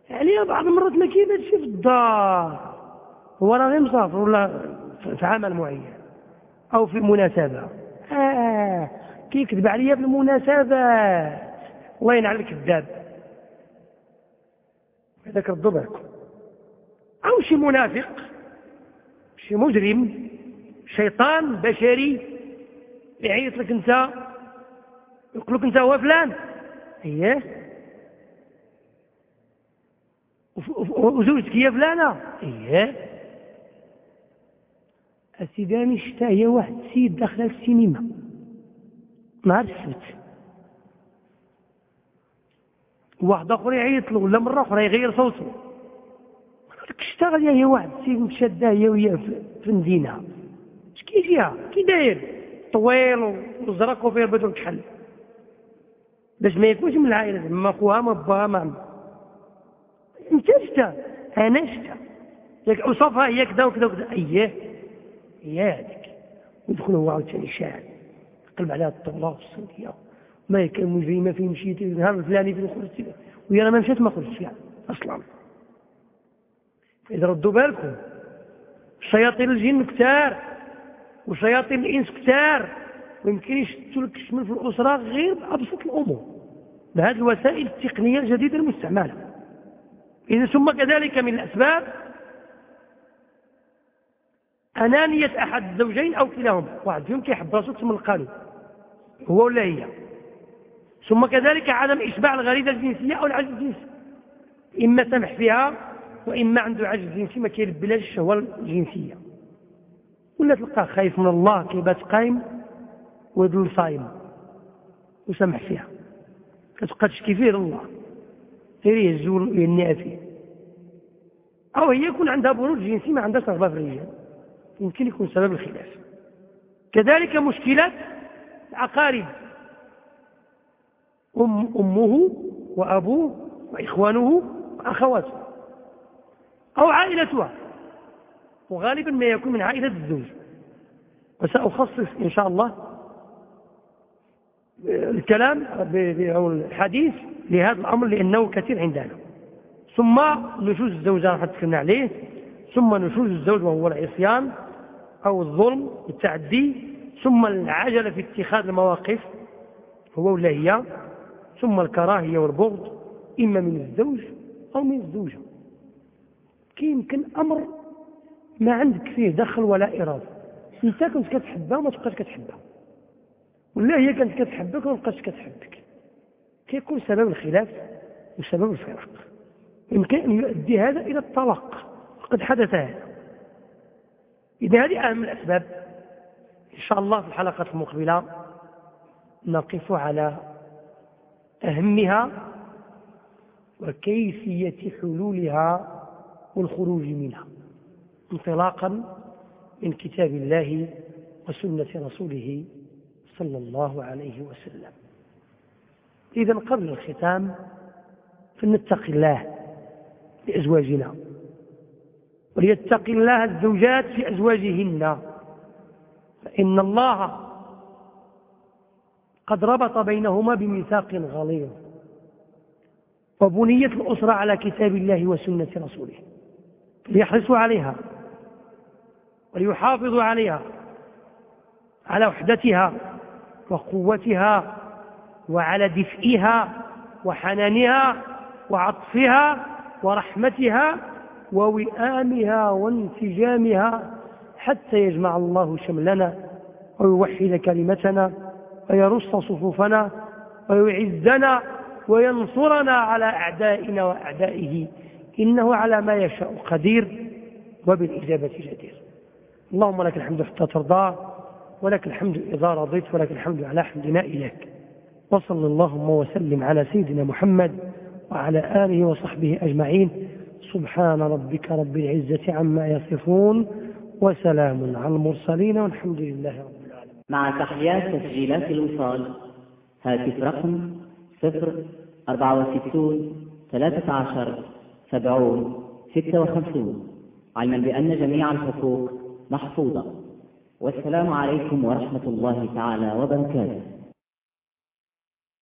[SPEAKER 2] عليها بعض المرات ما كيبانش في الدار. هو راه غير مسافر ولا في عمل معين أو في مناسبة. آه كيكذب عليا في المناسبات الله ينعل الكذاب؟ هذاك بالكم أو شي منافق شي مجرم شيطان بشري. يعيط لك انت يقول لك انت هو فلان. اييه وزوجتك هي فلانة. اييه السيداني شتا هي واحد السيد داخل السينما. نهار السبت واحد آخر يعيط له ولا مرة أخرى يغير صوته. اشتغل هي واحد السيد مشاده هي وياه في المدينة. اش كيجيها كي داير؟ طويل وزرق وفيه البدر كحل باش ما يكونش من العائلة ما خوها ما باها ما أنت شتا أنا شتا. ياك اوصفها هي كذا وكذا وكذا. أياه هي هذيك ويدخل هو عاوتاني شاعر قلب عليها الطبلة والصوتية ما يكون في ما في مشيت. النهار الفلاني فين خرجت ويا أنا ما مشيت ما خرجت يعني أصلا. اذا ردوا بالكم. شياطين الجن كتار. وشياطين الإنس كتار يشتوا لك الشمل في الأسرة غير بأبسط الأمور. بهذه الوسائل التقنية الجديدة المستعملة. إذا ثم كذلك من الأسباب أنانية أحد الزوجين أو كلاهما. واحد فيهم كيحب راسو تسمى القانون. هو ولا هي؟ ثم كذلك عدم إشباع الغريزة الجنسية أو العجز الجنسي. إما سمح فيها وإما عنده عجز جنسي ما كيلبلاش الشهوة الجنسية. ولا تلقاه خايف من الله كيبات قايم ويدل صايم وسمح فيها. كتبقى تشكي فيه لله. غير يهزو ينيع فيه أو هي يكون عندها برود جنسي ما عندهاش رغبه في الرجال يمكن يكون سبب الخلاف. كذلك مشكلات العقارب أم أمه وأبوه وإخوانه وأخواته. أو عائلتها. وغالبا ما يكون من عائلة الزوج. وسأخصص إن شاء الله الكلام أو الحديث لهذا الأمر لأنه كثير عندنا. ثم نشوز الزوج راح تكلمنا عليه ثم نشوز الزوج وهو العصيان أو الظلم والتعدي ثم العجلة في اتخاذ المواقف هو ولا هي؟ ثم الكراهية والبغض إما من الزوج أو من الزوجة. كي يمكن أمر ما عندك فيه دخل ولا إرادة إنت كنت كتحبها وما تبقاش كتحبها. ولا هي كانت كتحبك وما بقاش كتحبك. كيكون سبب الخلاف وسبب الفراق يمكن أن يؤدي هذا إلى الطلاق. وقد حدث هذا. إذا هذه أهم الأسباب. إن شاء الله في الحلقة المقبلة نقف على أهمها وكيفية حلولها والخروج منها. انطلاقا من كتاب الله وسنة رسوله صلى الله عليه وسلم. إذا قبل الختام فلنتقي الله بأزواجنا وليتقي الله الزوجات في أزواجهن. فإن الله قد ربط بينهما بميثاق غليظ وبنيت الأسرة على كتاب الله وسنة رسوله ليحرصوا عليها. وليحافظوا عليها على وحدتها وقوتها وعلى دفئها وحنانها وعطفها ورحمتها ووئامها وانسجامها حتى يجمع الله شملنا ويوحد كلمتنا ويرص صفوفنا ويعزنا وينصرنا على أعدائنا وأعدائه. إنه على ما يشاء قدير وبالإجابة جدير. اللهم لك الحمد حتى ترضى ولك الحمد إذا رضيت ولك الحمد على حمدنا إليك وصل اللهم وسلم على سيدنا محمد وعلى آله وصحبه أجمعين. سبحان ربك رب العزة عما يصفون وسلام على المرسلين والحمد لله رب العالمين.
[SPEAKER 1] مع تحيات تسجيلات الوصال هاتف رقم صفر أربعة وستون ثلاثة عشر سبعون ستة وخمسون. علما بأن جميع الحقوق محفوظة. والسلام عليكم ورحمة الله تعالى وبركاته.